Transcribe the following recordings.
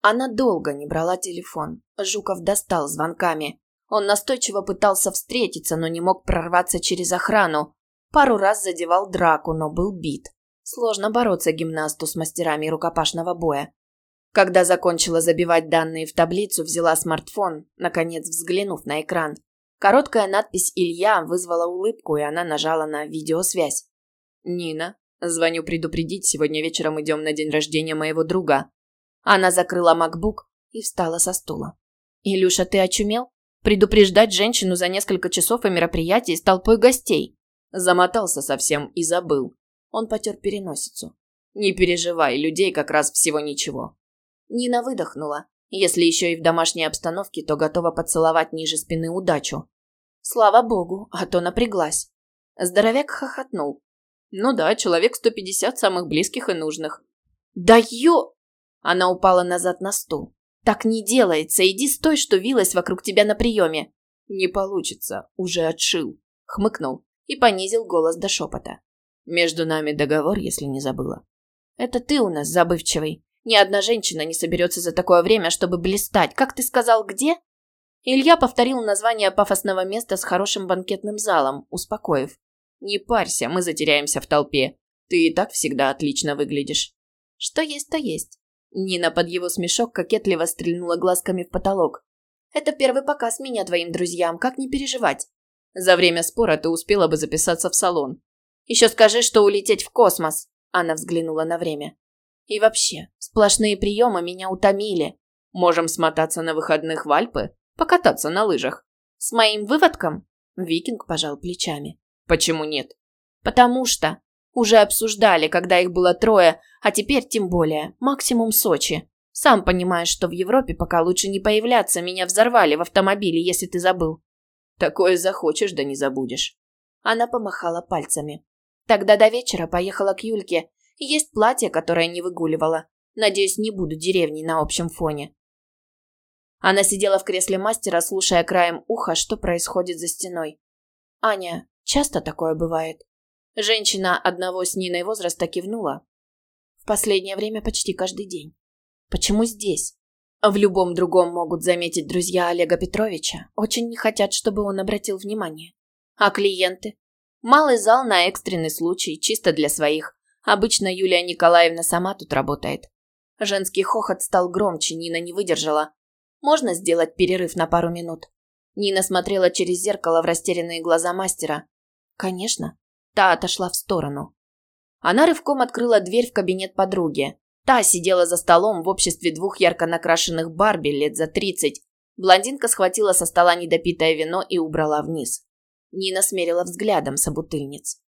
Она долго не брала телефон. Жуков достал звонками. Он настойчиво пытался встретиться, но не мог прорваться через охрану. Пару раз задевал драку, но был бит. Сложно бороться гимнасту с мастерами рукопашного боя. Когда закончила забивать данные в таблицу, взяла смартфон, наконец взглянув на экран. Короткая надпись «Илья» вызвала улыбку, и она нажала на видеосвязь. «Нина, звоню предупредить, сегодня вечером идем на день рождения моего друга». Она закрыла MacBook и встала со стула. «Илюша, ты очумел? Предупреждать женщину за несколько часов о мероприятии с толпой гостей?» Замотался совсем и забыл. Он потер переносицу. «Не переживай, людей как раз всего ничего». Нина выдохнула. Если еще и в домашней обстановке, то готова поцеловать ниже спины удачу. Слава богу, а то напряглась. Здоровяк хохотнул. Ну да, человек 150 самых близких и нужных. Да ё... Она упала назад на стул. Так не делается, иди с той, что вилась вокруг тебя на приеме. Не получится, уже отшил. Хмыкнул и понизил голос до шепота. Между нами договор, если не забыла. Это ты у нас забывчивый. Ни одна женщина не соберется за такое время, чтобы блистать. Как ты сказал, где? Илья повторил название пафосного места с хорошим банкетным залом, успокоив. «Не парься, мы затеряемся в толпе. Ты и так всегда отлично выглядишь». «Что есть, то есть». Нина под его смешок кокетливо стрельнула глазками в потолок. «Это первый показ меня твоим друзьям, как не переживать?» «За время спора ты успела бы записаться в салон». «Еще скажи, что улететь в космос», – Анна взглянула на время. И вообще, сплошные приемы меня утомили. Можем смотаться на выходных в Альпы, покататься на лыжах. С моим выводком? Викинг пожал плечами. Почему нет? Потому что уже обсуждали, когда их было трое, а теперь тем более, максимум Сочи. Сам понимаешь, что в Европе пока лучше не появляться, меня взорвали в автомобиле, если ты забыл. Такое захочешь, да не забудешь. Она помахала пальцами. Тогда до вечера поехала к Юльке есть платье, которое не выгуливала. Надеюсь, не буду деревней на общем фоне. Она сидела в кресле мастера, слушая краем уха, что происходит за стеной. «Аня, часто такое бывает?» Женщина одного с Ниной возраста кивнула. «В последнее время почти каждый день. Почему здесь?» В любом другом могут заметить друзья Олега Петровича. Очень не хотят, чтобы он обратил внимание. А клиенты? Малый зал на экстренный случай, чисто для своих. Обычно Юлия Николаевна сама тут работает. Женский хохот стал громче, Нина не выдержала. Можно сделать перерыв на пару минут? Нина смотрела через зеркало в растерянные глаза мастера. Конечно. Та отошла в сторону. Она рывком открыла дверь в кабинет подруги. Та сидела за столом в обществе двух ярко накрашенных Барби лет за тридцать. Блондинка схватила со стола недопитое вино и убрала вниз. Нина смерила взглядом собутыльниц.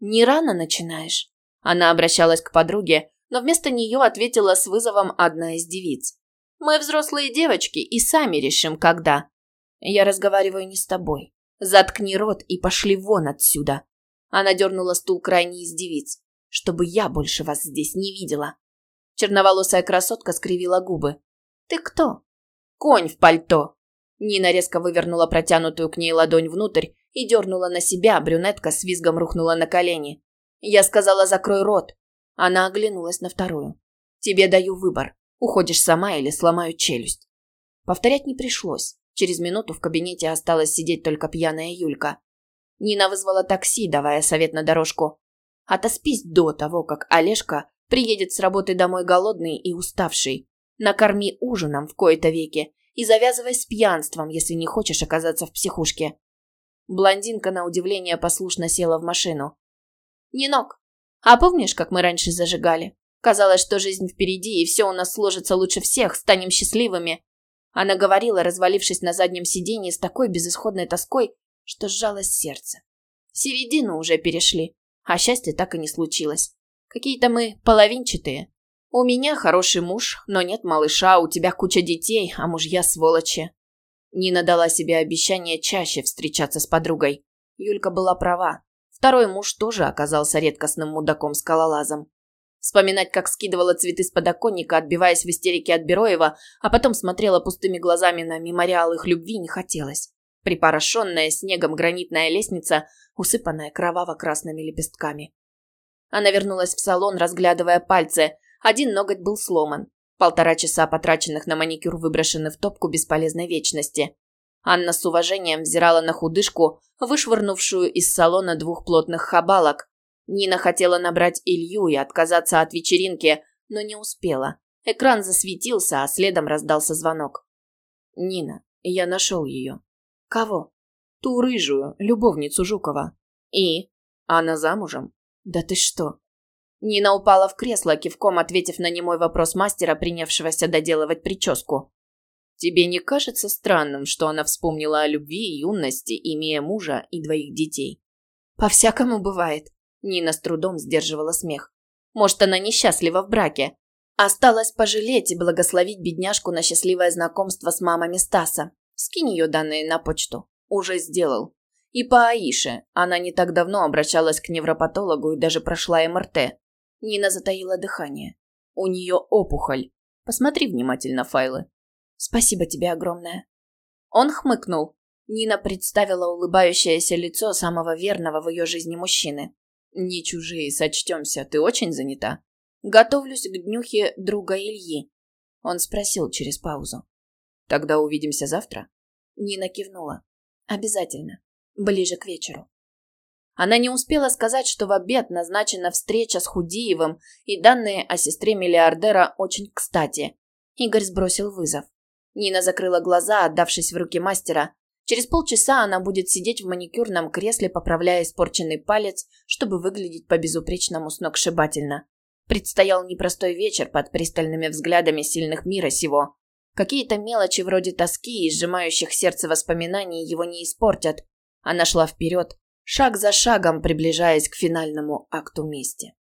«Не рано начинаешь?» Она обращалась к подруге, но вместо нее ответила с вызовом одна из девиц. «Мы взрослые девочки и сами решим, когда». «Я разговариваю не с тобой. Заткни рот и пошли вон отсюда». Она дернула стул крайней из девиц. «Чтобы я больше вас здесь не видела». Черноволосая красотка скривила губы. «Ты кто?» «Конь в пальто». Нина резко вывернула протянутую к ней ладонь внутрь и дернула на себя, брюнетка с визгом рухнула на колени. Я сказала, закрой рот. Она оглянулась на вторую. Тебе даю выбор. Уходишь сама или сломаю челюсть. Повторять не пришлось. Через минуту в кабинете осталась сидеть только пьяная Юлька. Нина вызвала такси, давая совет на дорожку. Отоспись до того, как Олежка приедет с работы домой голодный и уставший. Накорми ужином в кои-то веки и завязывай с пьянством, если не хочешь оказаться в психушке. Блондинка, на удивление, послушно села в машину. Нинок, а помнишь, как мы раньше зажигали? Казалось, что жизнь впереди, и все у нас сложится лучше всех, станем счастливыми. Она говорила, развалившись на заднем сиденье с такой безысходной тоской, что сжалось сердце. Середину уже перешли, а счастья так и не случилось. Какие-то мы половинчатые. У меня хороший муж, но нет малыша, у тебя куча детей, а мужья сволочи. Нина дала себе обещание чаще встречаться с подругой. Юлька была права. Второй муж тоже оказался редкостным мудаком-скалолазом. Вспоминать, как скидывала цветы с подоконника, отбиваясь в истерике от Бероева, а потом смотрела пустыми глазами на мемориал их любви, не хотелось. Припорошенная снегом гранитная лестница, усыпанная кроваво-красными лепестками. Она вернулась в салон, разглядывая пальцы. Один ноготь был сломан. Полтора часа потраченных на маникюр выброшены в топку бесполезной вечности. Анна с уважением взирала на худышку, вышвырнувшую из салона двух плотных хабалок. Нина хотела набрать Илью и отказаться от вечеринки, но не успела. Экран засветился, а следом раздался звонок. «Нина, я нашел ее». «Кого?» «Ту рыжую, любовницу Жукова». «И?» «Она замужем?» «Да ты что?» Нина упала в кресло, кивком ответив на немой вопрос мастера, принявшегося доделывать прическу. «Тебе не кажется странным, что она вспомнила о любви и юности, имея мужа и двоих детей?» «По-всякому бывает», – Нина с трудом сдерживала смех. «Может, она несчастлива в браке, Осталось пожалеть и благословить бедняжку на счастливое знакомство с мамами Стаса. Скинь ее данные на почту. Уже сделал. И по Аише. Она не так давно обращалась к невропатологу и даже прошла МРТ. Нина затаила дыхание. У нее опухоль. Посмотри внимательно файлы. Спасибо тебе огромное. Он хмыкнул. Нина представила улыбающееся лицо самого верного в ее жизни мужчины. «Не чужие, сочтемся. Ты очень занята?» Готовлюсь к днюхе друга Ильи. Он спросил через паузу. Тогда увидимся завтра? Нина кивнула. Обязательно. Ближе к вечеру. Она не успела сказать, что в обед назначена встреча с Худиевым, и данные о сестре миллиардера очень кстати. Игорь сбросил вызов. Нина закрыла глаза, отдавшись в руки мастера. Через полчаса она будет сидеть в маникюрном кресле, поправляя испорченный палец, чтобы выглядеть по-безупречному сногсшибательно. Предстоял непростой вечер под пристальными взглядами сильных мира сего. Какие-то мелочи вроде тоски и сжимающих сердце воспоминаний его не испортят. Она шла вперед, шаг за шагом приближаясь к финальному акту мести.